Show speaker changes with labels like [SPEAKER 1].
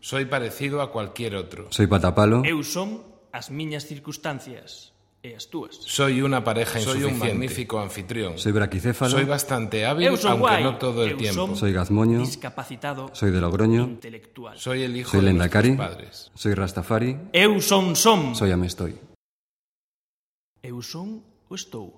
[SPEAKER 1] Soy parecido a cualquier otro.
[SPEAKER 2] Soy patapalo.
[SPEAKER 3] Eu son as miñas circunstancias e as.
[SPEAKER 1] Soy una pareja
[SPEAKER 2] Soy un
[SPEAKER 1] magnífico anfitrión.
[SPEAKER 2] Soy braquicéfalo.
[SPEAKER 1] Soy bastante hábil, aunque no todo el tiempo.
[SPEAKER 2] Soy gazmoño.
[SPEAKER 3] discapacitado
[SPEAKER 2] Soy de Logroño.
[SPEAKER 3] intelectual.
[SPEAKER 1] Soy el hijo
[SPEAKER 2] Soy
[SPEAKER 1] de
[SPEAKER 2] Lendakari.
[SPEAKER 1] padres.
[SPEAKER 2] Soy Rastafari.
[SPEAKER 3] Eu son som.
[SPEAKER 2] Soy Amestoy.
[SPEAKER 3] Eu son o estou.